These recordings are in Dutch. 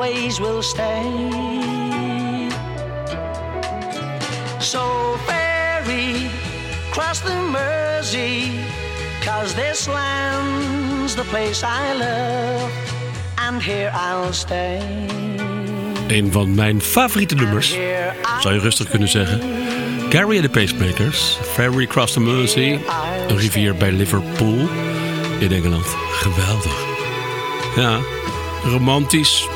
always will stay. So ferry, cross the Mersey, cause this land's the place I love, and here I'll stay. Een van mijn favoriete nummers, zou je rustig kunnen zeggen. Gary en de Pacemakers, Ferry Cross the Mersey, een rivier bij Liverpool in Engeland. Geweldig. Ja, romantisch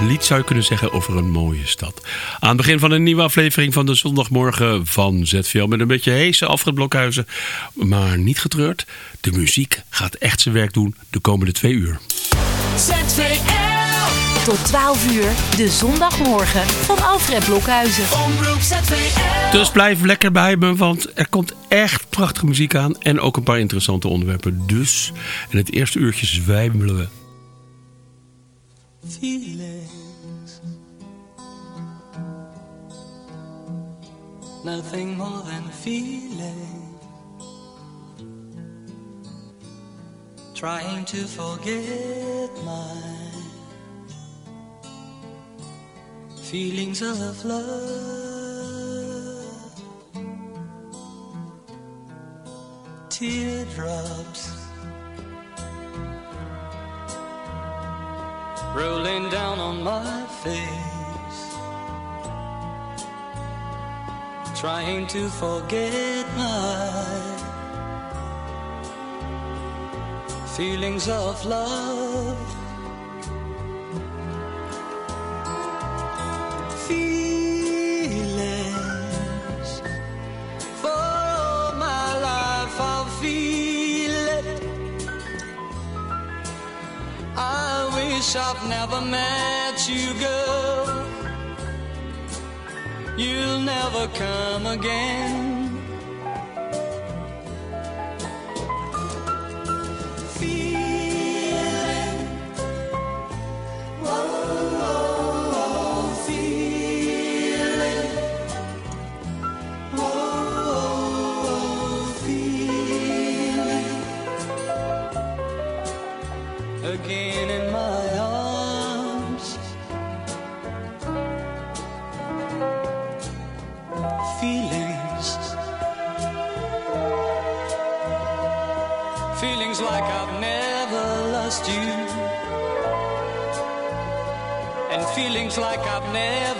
lied zou je kunnen zeggen over een mooie stad. Aan het begin van een nieuwe aflevering van de zondagmorgen van ZVL... met een beetje heese Alfred Blokhuizen, maar niet getreurd. De muziek gaat echt zijn werk doen de komende twee uur. ZVL. Tot 12 uur, de zondagmorgen van Alfred Blokhuizen. Omroep ZVL. Dus blijf lekker bij me, want er komt echt prachtige muziek aan. En ook een paar interessante onderwerpen. Dus in het eerste uurtje zwijmelen we. Feelings. Nothing more than feeling. Trying to forget my feelings of love. Teardrops rolling down on my face, trying to forget my feelings of love. Feelings wish I've never met you, girl. You'll never come again. Never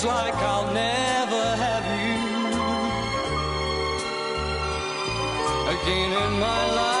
Feelings like I'll never have you again in my life.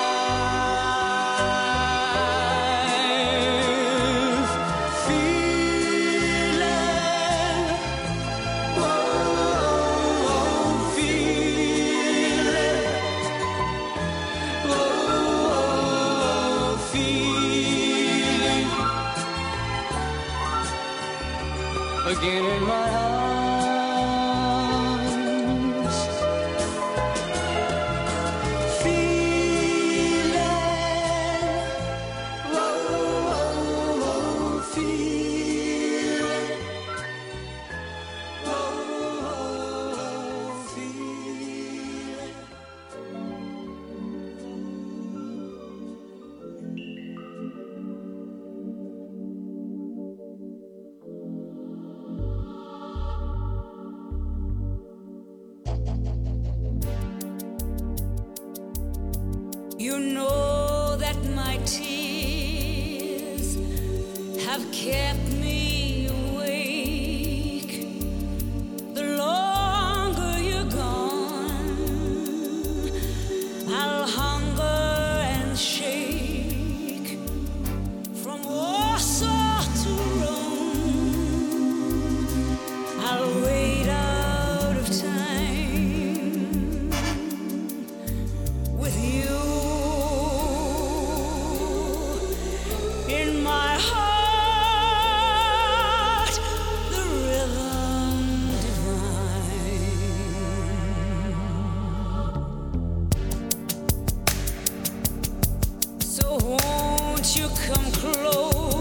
Come close?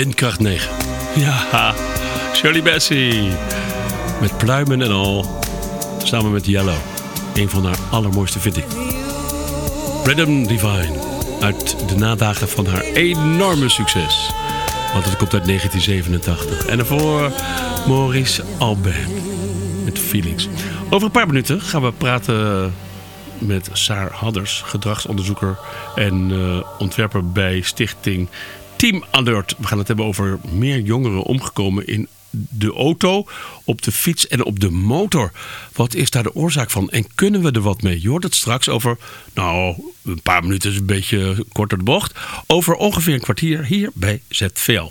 Windkracht 9. Ja, Shirley Bassey. Met pluimen en al. Samen met Yellow. Een van haar allermooiste vind ik. Rhythm Divine. Uit de nadagen van haar enorme succes. Want het komt uit 1987. En daarvoor Maurice Albert. met Feelings. Over een paar minuten gaan we praten met Saar Hadders, gedragsonderzoeker en eh, ontwerper bij stichting Team Alert. We gaan het hebben over meer jongeren omgekomen in de auto, op de fiets en op de motor. Wat is daar de oorzaak van en kunnen we er wat mee? Je hoort het straks over, nou, een paar minuten is een beetje korter de bocht. Over ongeveer een kwartier hier bij ZVL.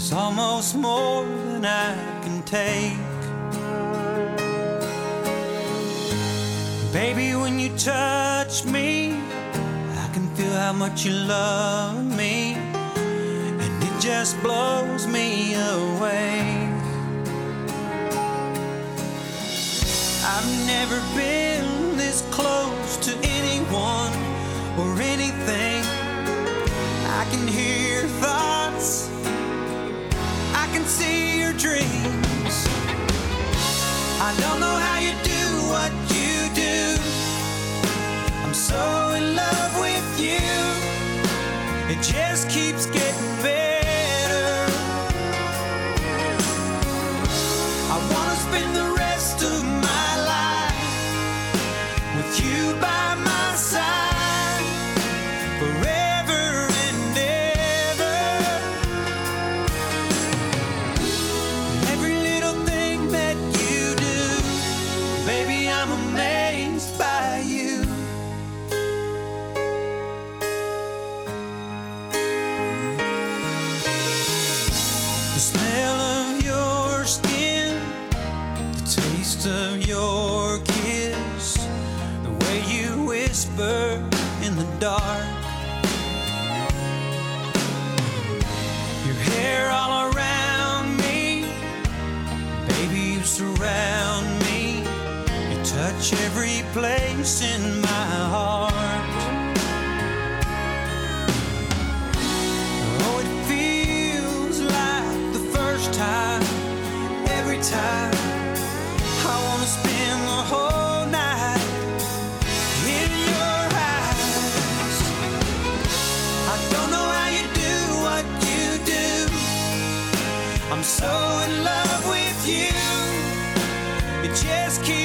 Is almost more than I can take. Baby, when you touch me, I can feel how much you love me, and it just blows me away. I've never been this close to anyone or anything. I can hear thoughts, see your dreams. I don't know how you do what you do. I'm so in love with you, it just keeps getting better. I wanna spend the whole night in your eyes. I don't know how you do what you do. I'm so in love with you. It just keeps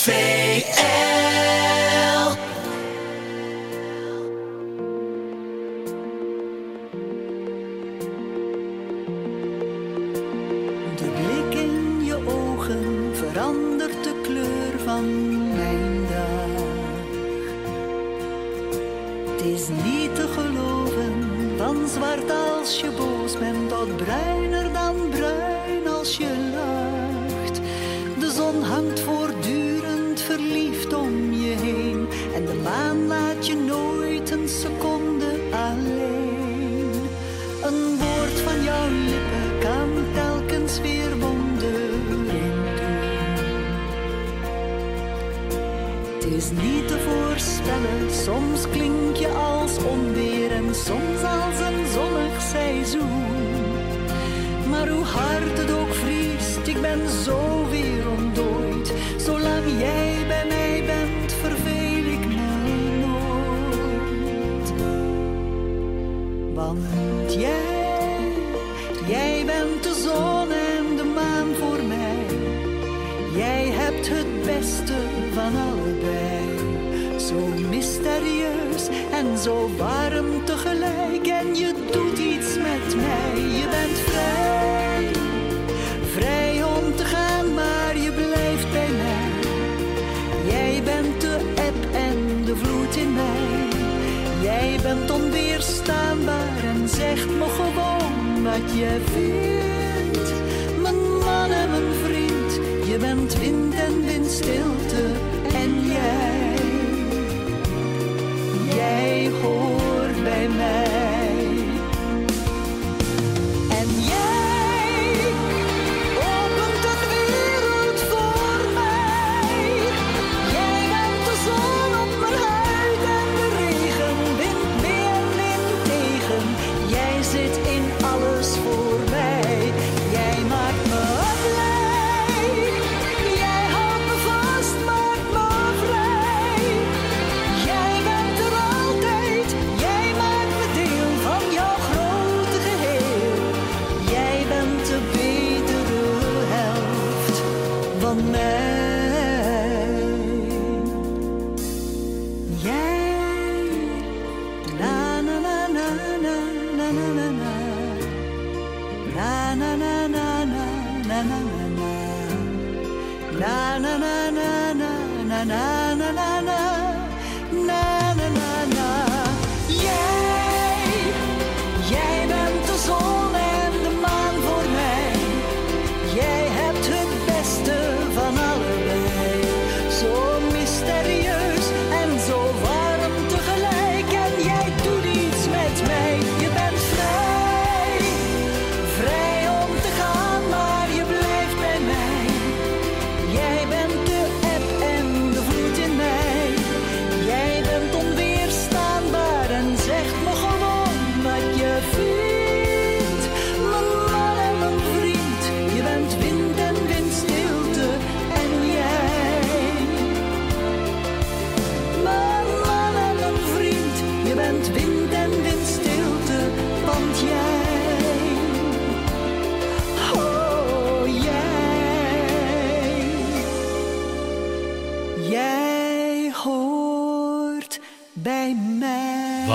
2FM.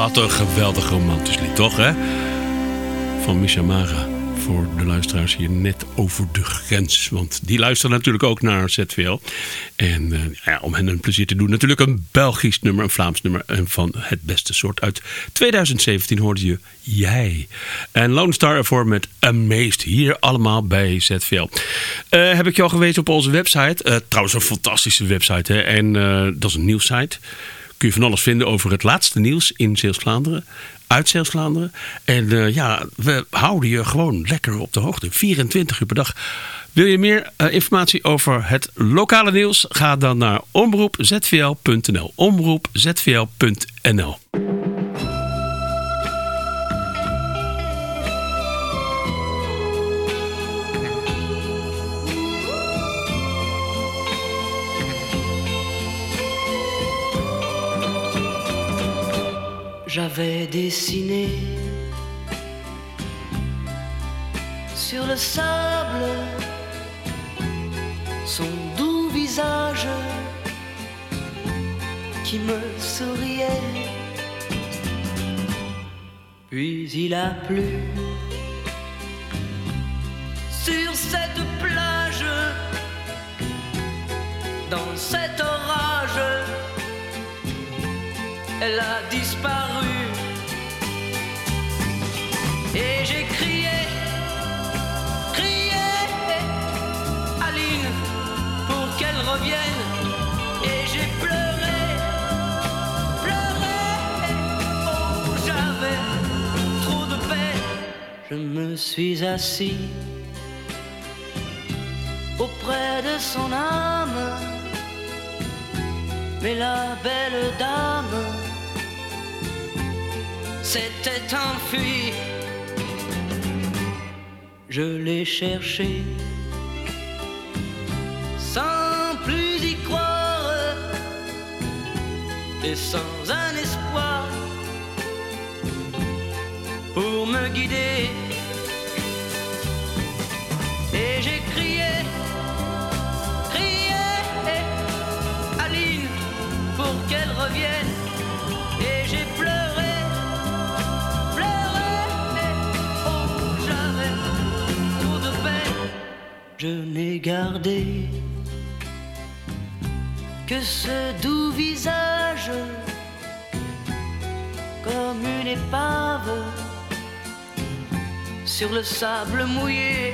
Wat een geweldig romantisch lied, toch hè? Van Misha Mara. Voor de luisteraars hier net over de grens. Want die luisteren natuurlijk ook naar ZVL. En eh, ja, om hen een plezier te doen, natuurlijk een Belgisch nummer, een Vlaams nummer. En van het beste soort. Uit 2017 hoorde je Jij. En Lone Star ervoor met Amazed. Hier allemaal bij ZVL. Eh, heb ik je al gewezen op onze website. Eh, trouwens, een fantastische website. Hè? En dat is een nieuwssite kun je van alles vinden over het laatste nieuws in Zeeuws-Vlaanderen. Uit Zeeuws-Vlaanderen. En eh, ja, we houden je gewoon lekker op de hoogte. 24 uur per dag. Wil je meer eh, informatie over het lokale nieuws? Ga dan naar omroepzvl.nl. Omroepzvl.nl. J'avais dessiné sur le sable son doux visage qui me souriait. Puis il a plu sur cette plage, dans cet orage elle a disparu. Et j'ai crié, crié, Aline, pour qu'elle revienne. Et j'ai pleuré, pleuré, oh j'avais trop de peine. Je me suis assis auprès de son âme Mais la belle dame s'était enfuie. Je l'ai cherchée sans plus y croire et sans un espoir pour me guider. Et j'ai crié, crié, Aline, pour qu'elle revienne. Je n'ai gardé que ce doux visage comme une épave sur le sable mouillé.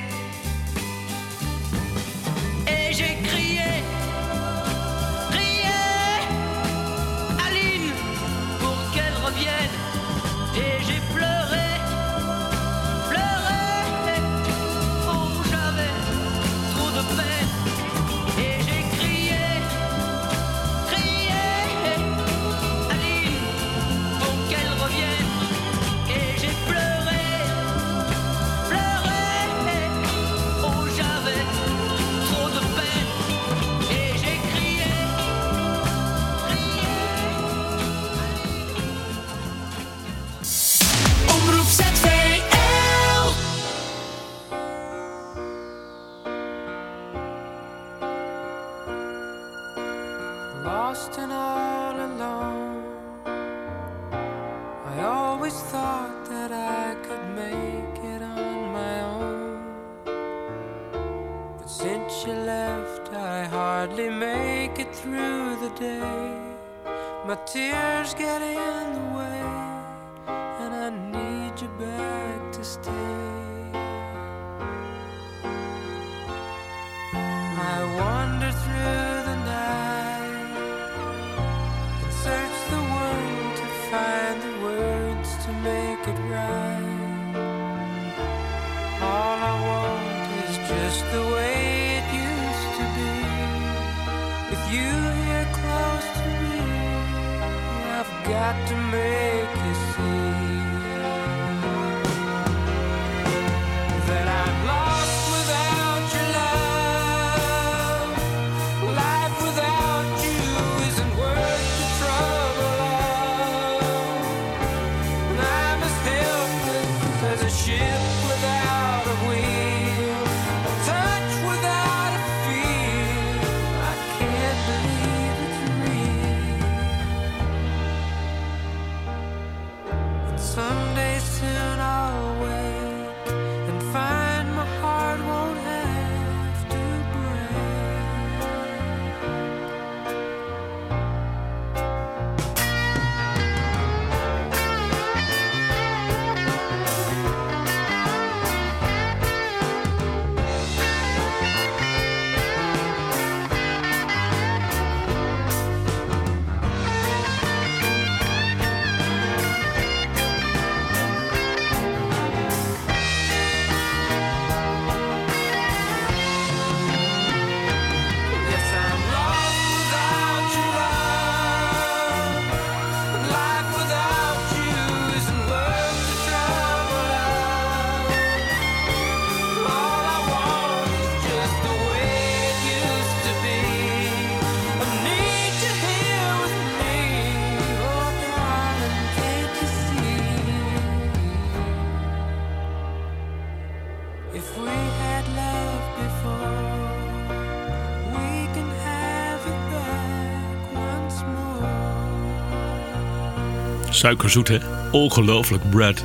Suikerzoet, hè? Ongelooflijk, Brad.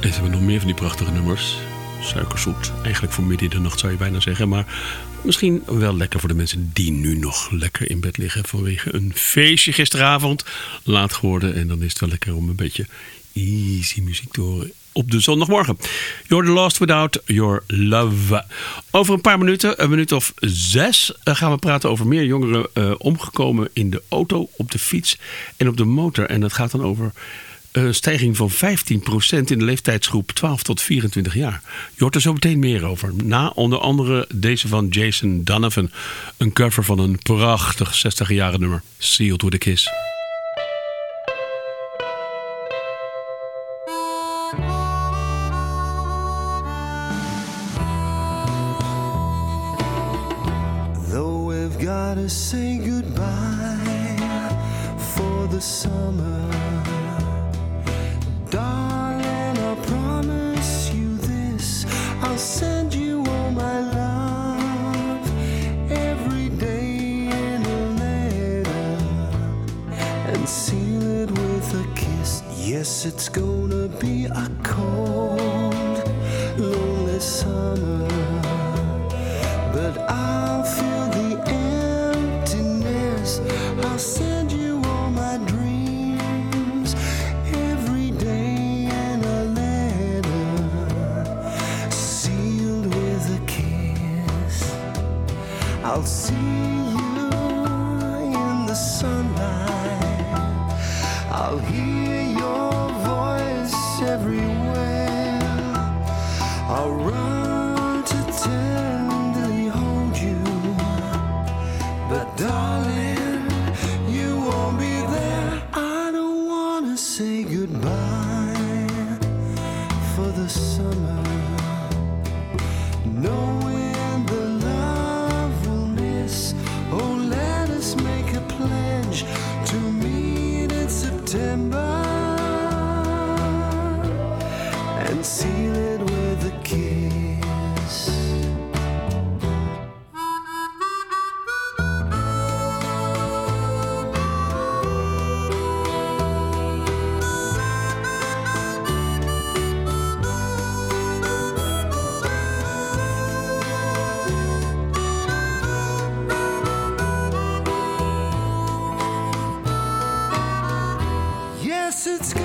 En ze hebben nog meer van die prachtige nummers. Suikerzoet. Eigenlijk voor midden in de nacht zou je bijna zeggen. Maar misschien wel lekker voor de mensen die nu nog lekker in bed liggen. Vanwege een feestje gisteravond. Laat geworden. En dan is het wel lekker om een beetje easy muziek te horen op de zondagmorgen. You're the last without your love. Over een paar minuten, een minuut of zes, eh, gaan we praten over meer jongeren eh, omgekomen in de auto, op de fiets en op de motor. En dat gaat dan over een stijging van 15% in de leeftijdsgroep 12 tot 24 jaar. Je hoort er zo meteen meer over. Na onder andere deze van Jason Donovan. Een cover van een prachtig 60-jarige nummer. Sealed with a Kiss. gotta say goodbye for the summer. it's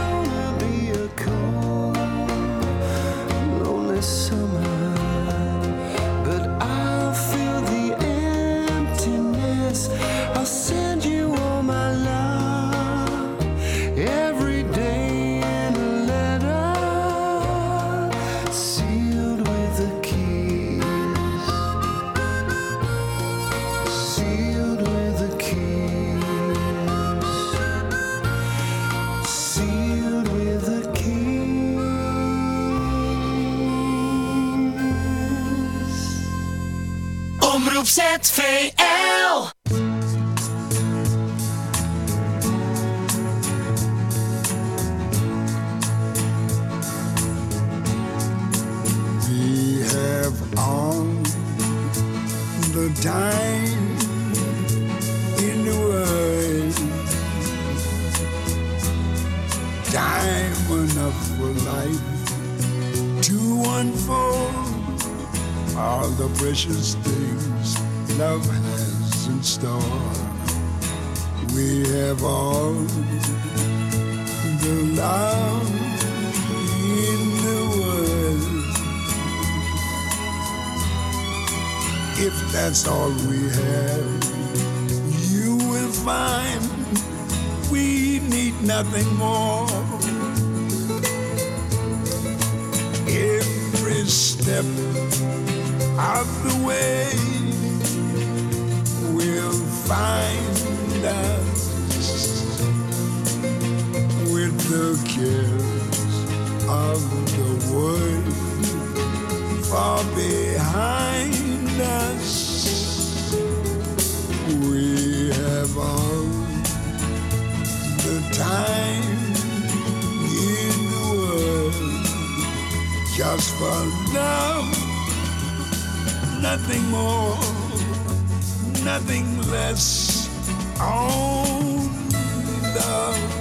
The world far behind us. We have all the time in the world just for love, nothing more, nothing less. Only love.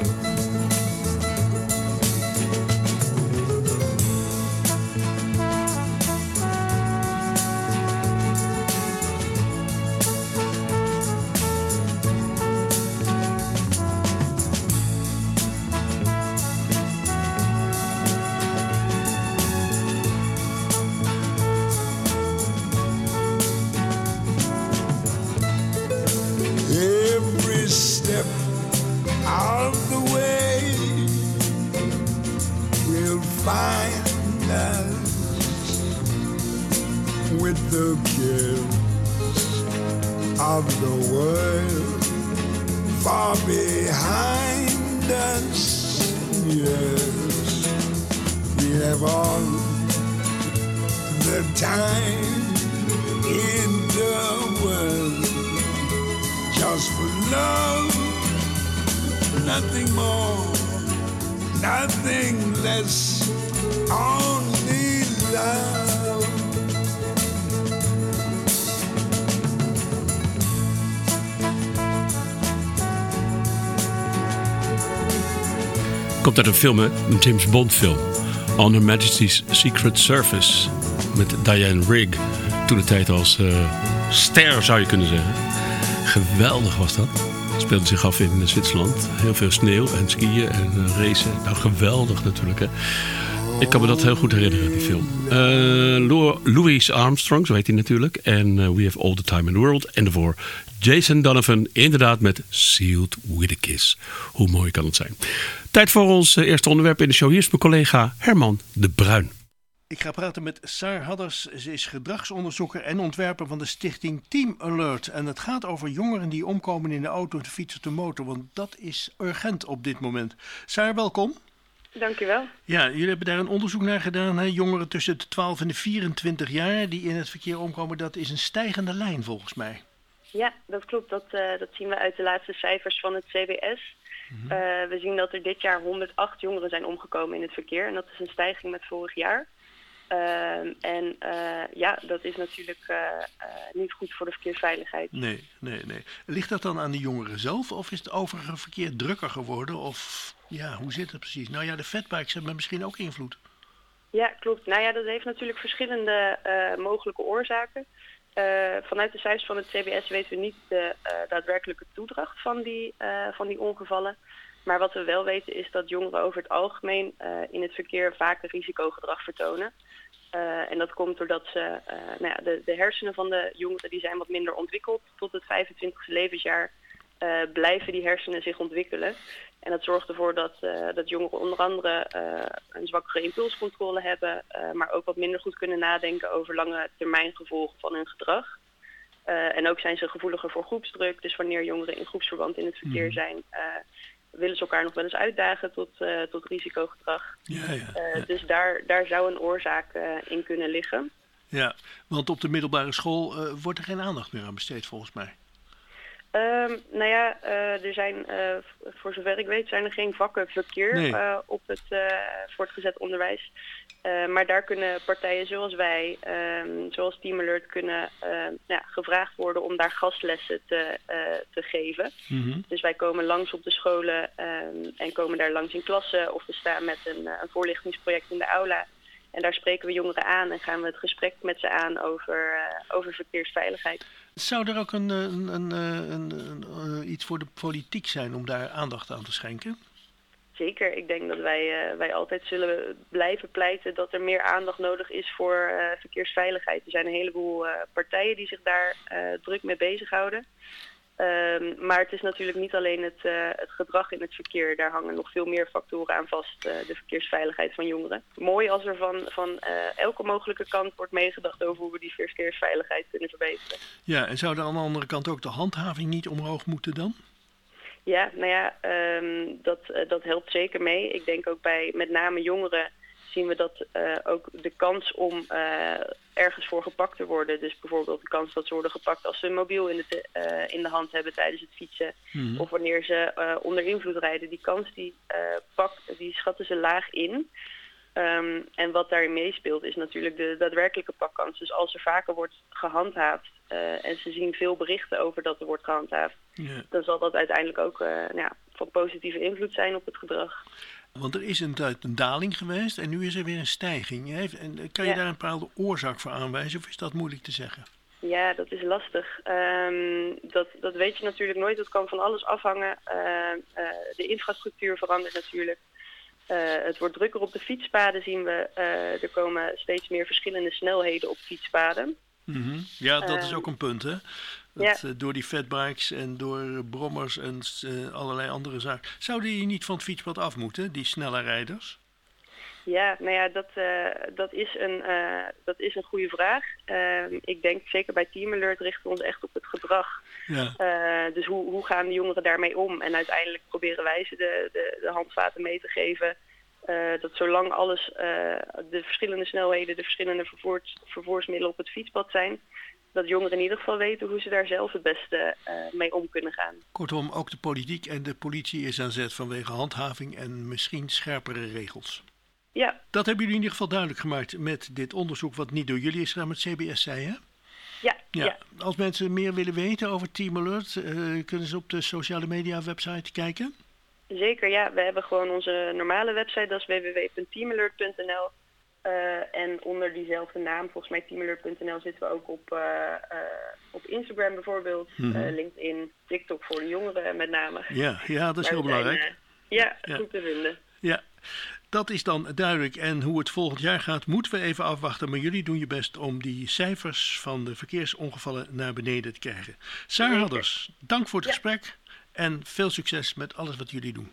Film, hè? een James Bond film. On Her Majesty's Secret Service. Met Diane Rigg. Toen de tijd als eh, ster zou je kunnen zeggen. Geweldig was dat. Speelde zich af in Zwitserland. Heel veel sneeuw en skiën en eh, racen. Nou, geweldig natuurlijk. Hè? Ik kan me dat heel goed herinneren, die film. Eh, Lou- Louis Armstrong, zo heet hij natuurlijk. En eh, We Have All the Time in the World. En daarvoor Jason Donovan, inderdaad met Sealed with a Kiss. Hoe mooi kan het zijn. Tijd voor ons eh, eerste onderwerp in de show. Hier is mijn collega Herman de Bruin. Ik ga praten met Saar Hadders. Ze is gedragsonderzoeker en ontwerper van de stichting Team Alert. En het gaat over jongeren die omkomen in de auto, de fiets of de motor. Want dat is urgent op dit moment. Saar, welkom. Dankjewel. Ja, jullie hebben daar een onderzoek naar gedaan. Hè? Jongeren tussen de 12 en de 24 jaar die in het verkeer omkomen. Dat is een stijgende lijn volgens mij. Ja, dat klopt. Dat, eh, dat zien we uit de laatste cijfers van het CBS. Mhm. Eh, we zien dat er dit jaar 108 jongeren zijn omgekomen in het verkeer. En dat is een stijging met vorig jaar. Ehm, en eh, ja, dat is natuurlijk niet goed voor de verkeersveiligheid. Nee, nee, nee. Ligt dat dan aan de jongeren zelf? Of is het overige verkeer drukker geworden? Of ja, hoe zit het precies? Nou ja, de fatbikes hebben misschien ook invloed. Ja, klopt. Nou ja, dat heeft natuurlijk verschillende mogelijke oorzaken. Eh, vanuit de cijfers van het CBS weten we niet de eh, daadwerkelijke toedracht van die, eh, van die ongevallen. Maar wat we wel weten is dat jongeren over het algemeen in het verkeer vaker risicogedrag vertonen. En dat komt doordat ze, nou ja, de, de hersenen van de jongeren die zijn wat minder ontwikkeld. Tot het 25e levensjaar blijven die hersenen zich ontwikkelen. En dat zorgt ervoor dat, eh, dat jongeren onder andere eh, een zwakkere impulscontrole hebben, eh, maar ook wat minder goed kunnen nadenken over lange termijn gevolgen van hun gedrag. En ook zijn ze gevoeliger voor groepsdruk. Dus wanneer jongeren in groepsverband in het verkeer Mhm. zijn, willen ze elkaar nog wel eens uitdagen tot, tot risicogedrag. Ja, ja. Eh, Dus daar, daar zou een oorzaak in kunnen liggen. Ja, want op de middelbare school wordt er geen aandacht meer aan besteed volgens mij. Ehm, nou ja, eh, er zijn, eh, voor zover ik weet, zijn er geen vakken verkeer Nee. eh, op het voortgezet onderwijs. Maar daar kunnen partijen zoals wij, ehm, zoals Team Alert, kunnen ehm, ja, gevraagd worden om daar gastlessen te, te geven. Dus wij komen langs op de scholen en komen daar langs in klassen of we staan met een, een voorlichtingsproject in de aula. En daar spreken we jongeren aan en gaan we het gesprek met ze aan over, over verkeersveiligheid. Zou er ook een, eh, een, een, eh, een, eh, iets voor de politiek zijn om daar aandacht aan te schenken? Zeker, ik denk dat wij, wij altijd zullen blijven pleiten dat er meer aandacht nodig is voor verkeersveiligheid. Er zijn een heleboel partijen die zich daar druk mee bezighouden. Ehm, maar het is natuurlijk niet alleen het, eh, het gedrag in het verkeer. Daar hangen nog veel meer factoren aan vast. eh, de verkeersveiligheid van jongeren. Mooi als er van, van eh, elke mogelijke kant wordt meegedacht over hoe we die verkeersveiligheid kunnen verbeteren. Ja, en zou er aan de andere kant ook de handhaving niet omhoog moeten dan? Ja, nou ja, ehm, dat, dat helpt zeker mee. Ik denk ook bij met name jongeren zien we dat eh, ook de kans om eh, ergens voor gepakt te worden, dus bijvoorbeeld de kans dat ze worden gepakt als ze een mobiel in de, te- eh, in de hand hebben tijdens het fietsen, Mhm. of wanneer ze onder invloed rijden, die kans die, pak, die schatten ze laag in. Ehm, en wat daarin meespeelt is natuurlijk de daadwerkelijke pakkans. Dus als er vaker wordt gehandhaafd eh, en ze zien veel berichten over dat er wordt gehandhaafd, Ja. dan zal dat uiteindelijk ook nou ja, van positieve invloed zijn op het gedrag. Want er is een tijd een daling geweest en nu is er weer een stijging. Heeft- En eh, kan je Ja. daar een bepaalde oorzaak voor aanwijzen of is dat moeilijk te zeggen? Ja, dat is lastig. Ehm, dat, dat weet je natuurlijk nooit. Dat kan van alles afhangen. Eh, eh, de infrastructuur verandert natuurlijk. Eh, het wordt drukker op de fietspaden, zien we. Eh, er komen steeds meer verschillende snelheden op fietspaden. Mhm. Ja, dat is Ehm, ook een punt, hè? Dat, eh, door die fatbikes en door brommers en eh, allerlei andere zaken. Zouden die niet van het fietspad af moeten, die snelle rijders? Ja, nou ja, dat, eh, dat, is, een, dat is een goede vraag. Ehm, ik denk zeker bij Team Alert richten we ons echt op het gedrag. Ja. Dus hoe, hoe gaan de jongeren daarmee om? En uiteindelijk proberen wij ze de, de, de handvaten mee te geven. dat zolang alles, de verschillende snelheden, de verschillende vervoers, vervoersmiddelen op het fietspad zijn, dat jongeren in ieder geval weten hoe ze daar zelf het beste eh, mee om kunnen gaan. Kortom, ook de politiek en de politie is aan zet vanwege handhaving en misschien scherpere regels. Ja, Dat hebben jullie in ieder geval duidelijk gemaakt met dit onderzoek wat niet door jullie is gedaan, met CBS zei hè? ja, ja. Ja. Als mensen meer willen weten over Team Alert, eh, kunnen ze op de sociale media website kijken. Zeker, ja. We hebben gewoon onze normale website, dat is www.teamalert.nl. Eh, en onder diezelfde naam, volgens mij teamalert.nl, zitten we ook op, eh, eh, op Instagram bijvoorbeeld, Mhm. LinkedIn, TikTok voor de jongeren met name. Ja, ja dat is heel zijn, belangrijk. ja, Ja. goed te vinden. Ja, dat is dan duidelijk. En hoe het volgend jaar gaat, moeten we even afwachten. Maar jullie doen je best om die cijfers van de verkeersongevallen naar beneden te krijgen. Sarah. Hadders, dank voor het gesprek. En veel succes met alles wat jullie doen.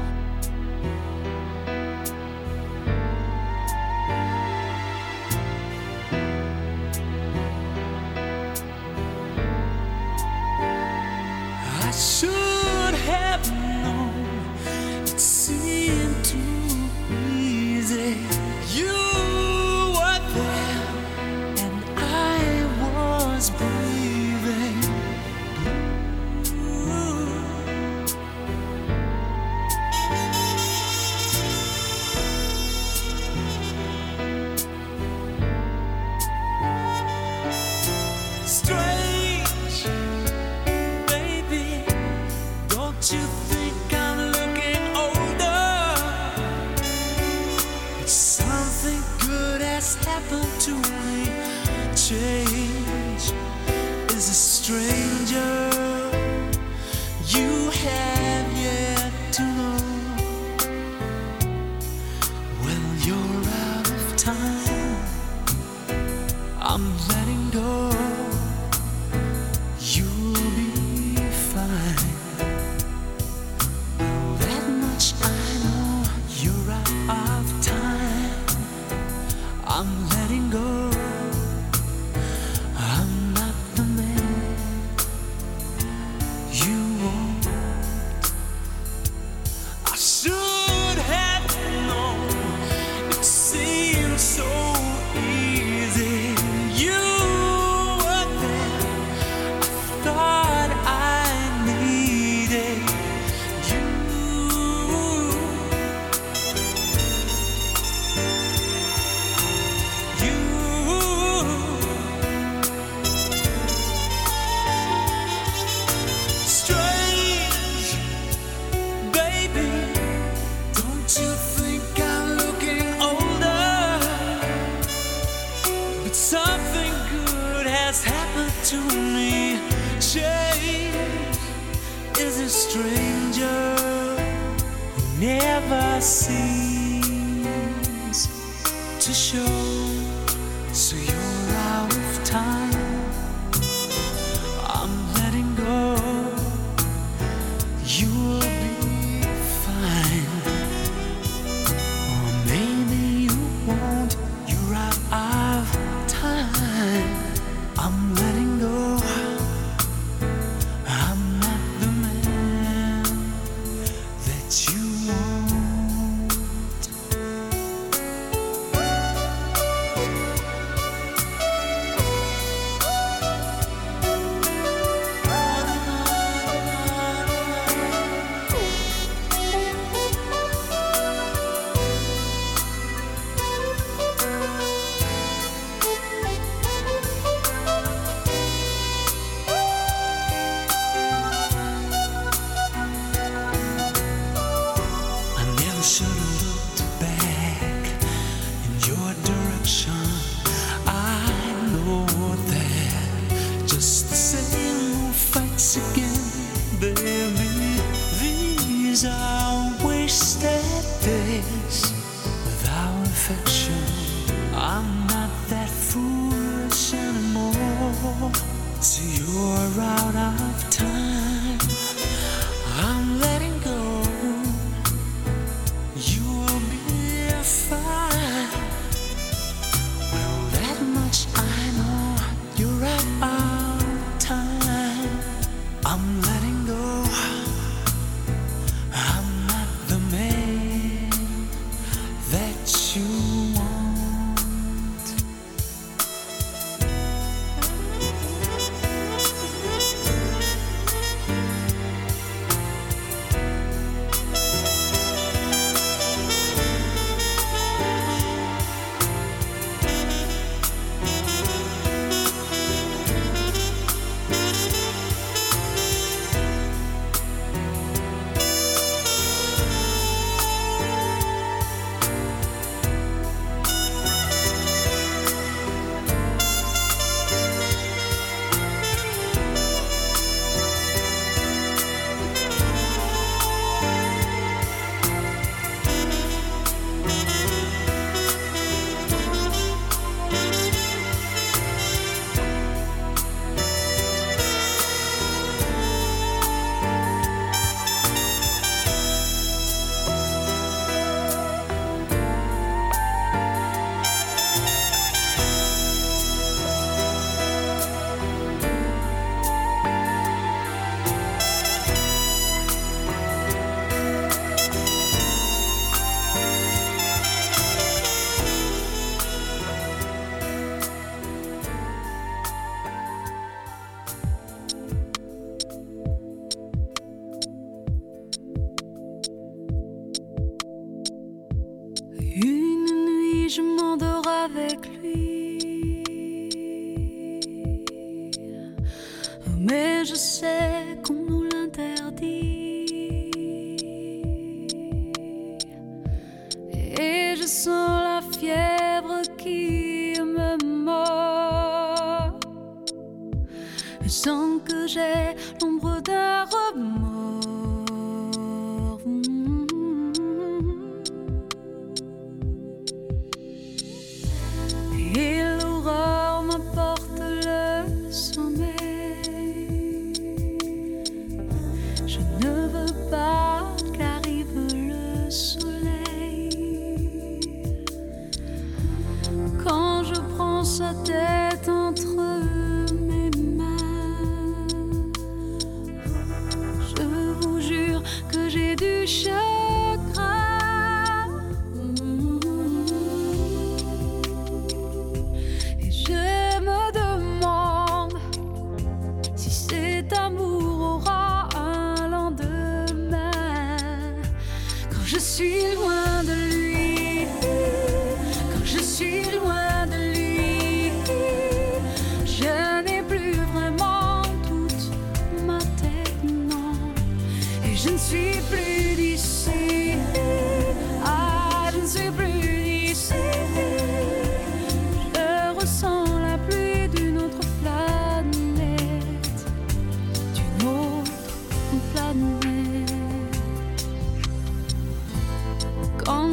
I'm not that fool.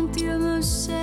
entiendo ser.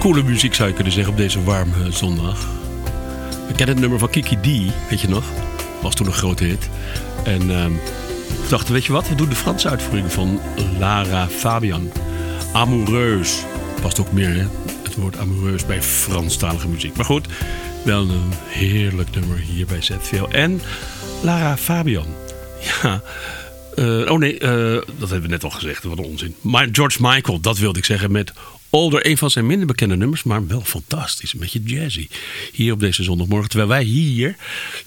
Coole muziek zou je kunnen zeggen op deze warme zondag. Ik ken het nummer van Kiki D, weet je nog? Was toen een grote hit. En ehm, we dachten, weet je wat? We doen de Franse uitvoering van Lara Fabian. Amoureus. Past ook meer, hè? Het woord amoureus bij Franstalige muziek. Maar goed, wel een heerlijk nummer hier bij ZVL. En Lara Fabian. Ja, eh, oh nee, eh, dat hebben we net al gezegd. Wat een onzin. Maar George Michael, dat wilde ik zeggen met Older. Een van zijn minder bekende nummers, maar wel fantastisch. Een beetje jazzy. Hier op deze zondagmorgen. Terwijl wij hier,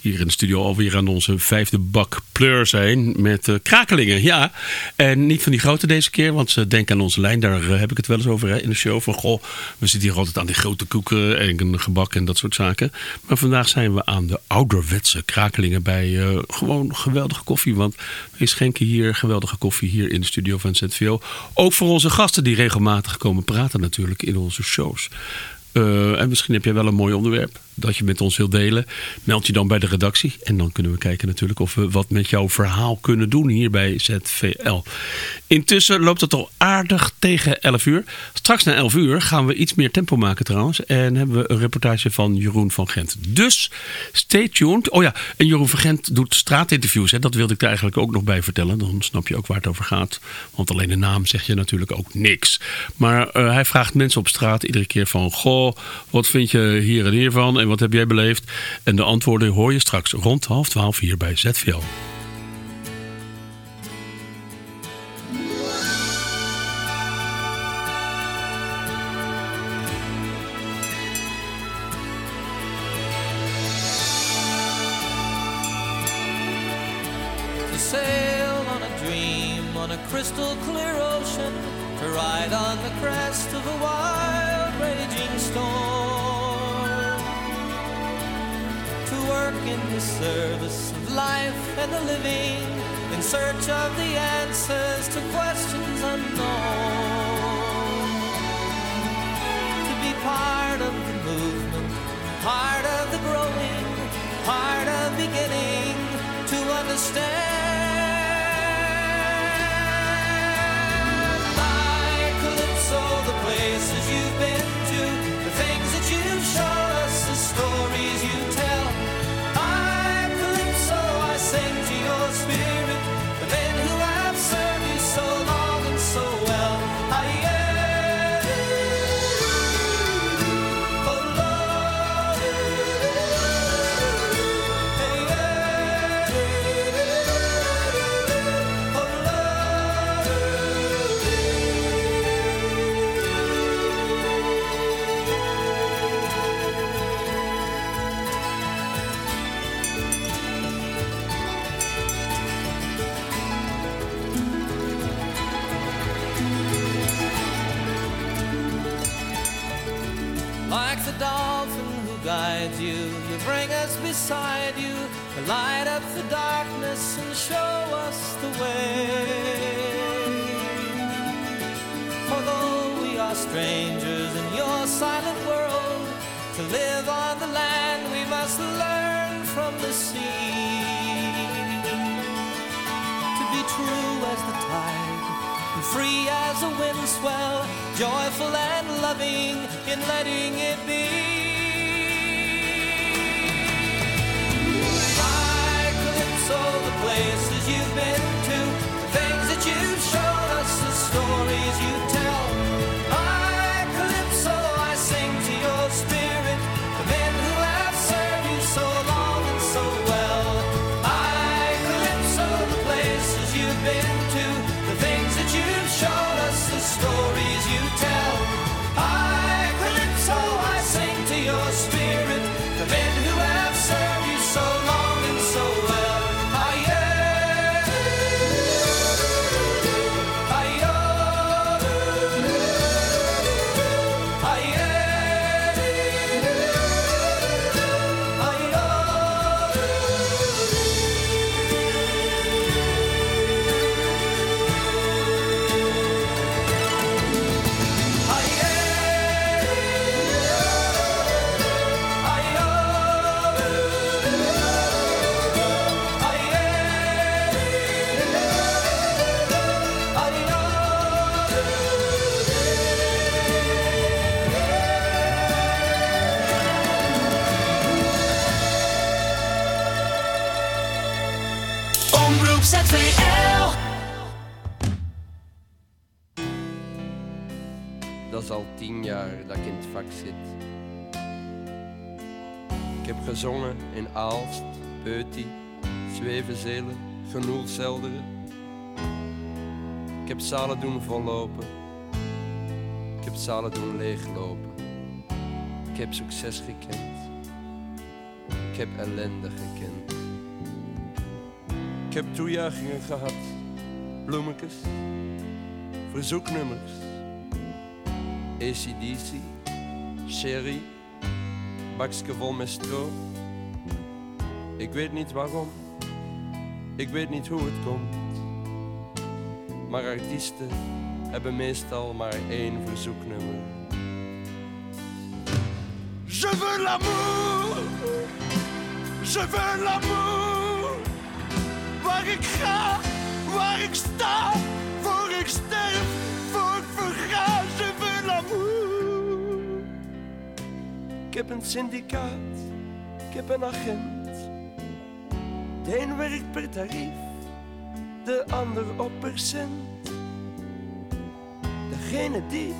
hier in de studio alweer aan onze vijfde bak pleur zijn met eh, krakelingen. Ja, en niet van die grote deze keer, want ze denken aan onze lijn. Daar eh, heb ik het wel eens over in de show. Van goh, we zitten hier altijd aan die grote koeken en gebak en dat soort zaken. Maar vandaag zijn we aan de ouderwetse krakelingen bij eh, gewoon geweldige koffie. Want wij schenken hier geweldige koffie hier in de studio van ZVO. Ook voor onze gasten die regelmatig komen praten natuurlijk in onze shows. Eh, en misschien heb jij wel een mooi onderwerp. Dat je met ons wilt delen, meld je dan bij de redactie. En dan kunnen we kijken natuurlijk of we wat met jouw verhaal kunnen doen hier bij ZVL. Intussen loopt het al aardig tegen 11 uur. Straks na 11 uur gaan we iets meer tempo maken trouwens. En hebben we een reportage van Jeroen van Gent. Dus stay tuned. Oh ja, en Jeroen van Gent doet straatinterviews. Hè. Dat wilde ik daar eigenlijk ook nog bij vertellen. Dan snap je ook waar het over gaat. Want alleen de naam zeg je natuurlijk ook niks. Maar eh, hij vraagt mensen op straat iedere keer van... Goh, wat vind je hier en hier van? En wat heb jij beleefd? En de antwoorden hoor je straks rond half twaalf hier bij ZVL. The dolphin who guides you, you bring us beside you, to light up the darkness and show us the way. For though we are strangers in your silent world, to live on the land we must learn from the sea. To be true as the tide, free as a wind swell, joyful and loving in letting it be. Calypso, the places been ZVL. Dat is al tien jaar dat ik in het vak zit. Ik heb gezongen in Aalst, Peutie, Zwevenzelen, Genoelselderen. Ik heb zalen doen vollopen. Ik heb zalen doen leeglopen. Ik heb succes gekend. Ik heb ellende gekend. Ik heb toejuichingen gehad, bloemetjes, verzoeknummers. ACDC, Sherry, bakje vol met stro. Ik weet niet waarom, ik weet niet hoe het komt. Maar artiesten hebben meestal maar één verzoeknummer. Je veux l'amour. Je veux l'amour. Waar ik ga, waar ik sta, voor ik sterf, voor ik verga. L'amour. Ik heb een syndicaat, ik heb een agent. De een werkt per tarief, de ander op percent. Degene die,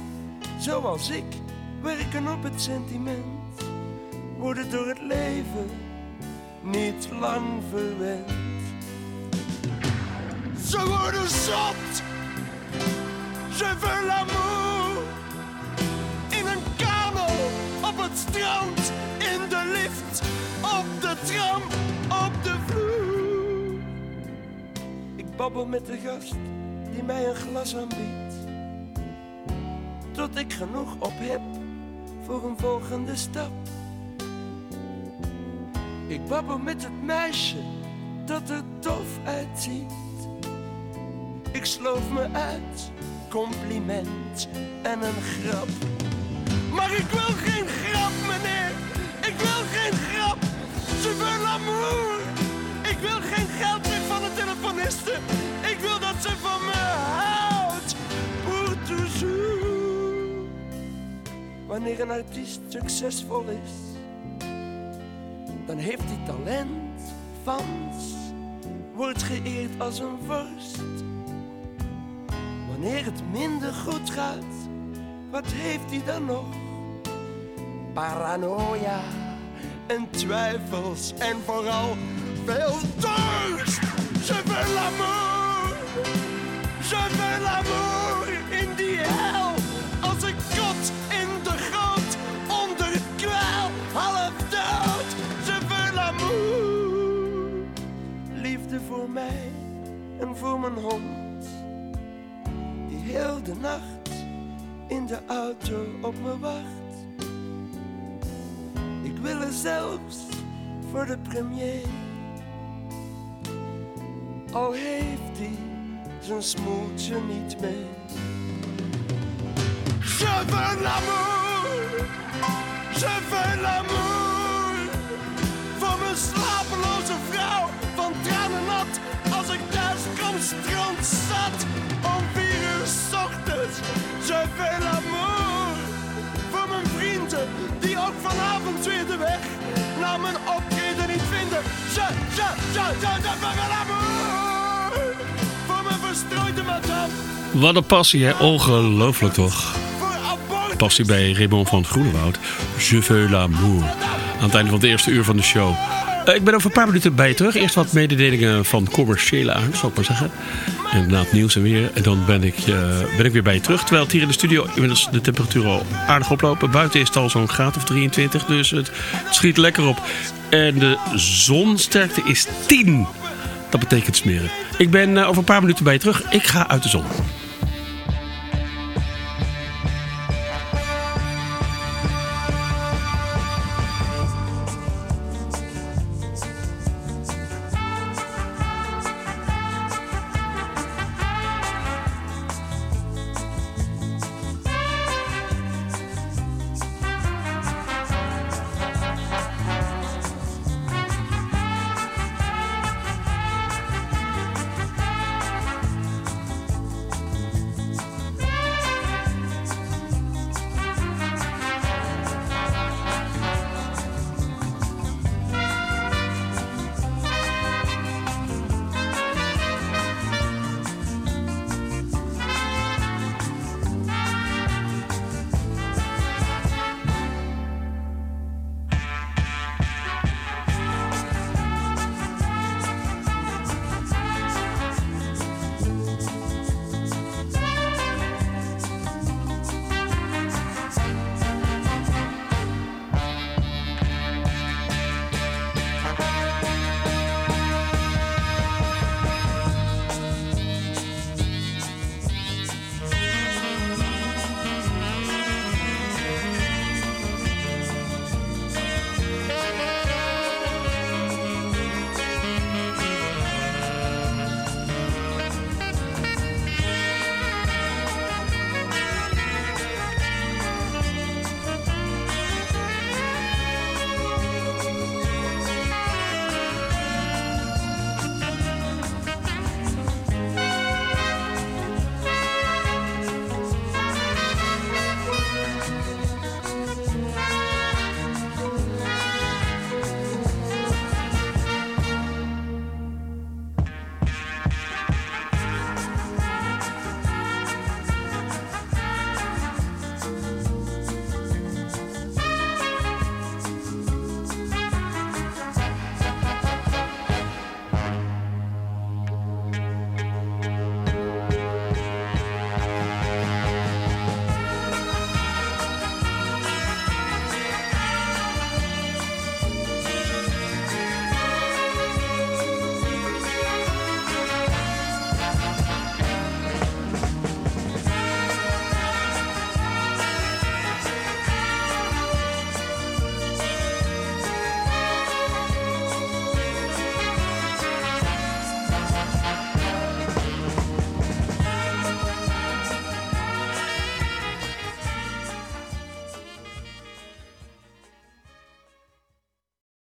zoals ik, werken op het sentiment, worden door het leven niet lang verwend. Ze worden zot. Je veux l'amour. In een kano, op het strand, in de lift, op de tram, op de vloer. Ik babbel met de gast die mij een glas aanbiedt. Tot ik genoeg op heb voor een volgende stap. Ik babbel met het meisje dat er tof uitziet. Ik sloof me uit, compliment en een grap. Maar ik wil geen grap, meneer. Ik wil geen grap. Je veux l'amour. Ik wil geen geld meer van de telefoniste. Ik wil dat ze van me houdt. Pour toujours. Wanneer een artiest succesvol is, dan heeft hij talent, fans, wordt geëerd als een vorst. Wanneer het minder goed gaat, wat heeft hij dan nog? Paranoia en twijfels en vooral veel dorst. Je veux l'amour. Je veux l'amour in die hel. Als ik kot in de grond, onder kwel, half dood. Je veux l'amour. Liefde voor mij en voor mijn hond, heel de nacht in de auto op me wacht. Ik wil er zelfs voor de premier. Al heeft hij zijn smoeltje niet mee. Je veux l'amour. Je veux l'amour. Voor mijn slapeloze vrouw, van tranen nat. Als ik thuis kom, strand zat. Naar mijn optreden niet vinden. Je, je, je, je, je veux l'amour. Voor mijn verstrooide madame. Wat een passie, hè? Ongelooflijk toch? Passie bij Raymond van Groenewoud. Je veux l'amour. Aan het einde van het eerste uur van de show. Eh, ik ben over een paar minuten bij je terug. Eerst wat mededelingen van commerciële aard, zal ik maar zeggen. En na het nieuws en weer. En dan ben ik, eh, ben ik weer bij je terug. Terwijl het hier in de studio inmiddels de temperatuur al aardig oplopen. Buiten is het al zo'n graad of 23. Dus het, schiet lekker op. En de zonsterkte is 10. Dat betekent smeren. Ik ben eh, over een paar minuten bij je terug. Ik ga uit de zon.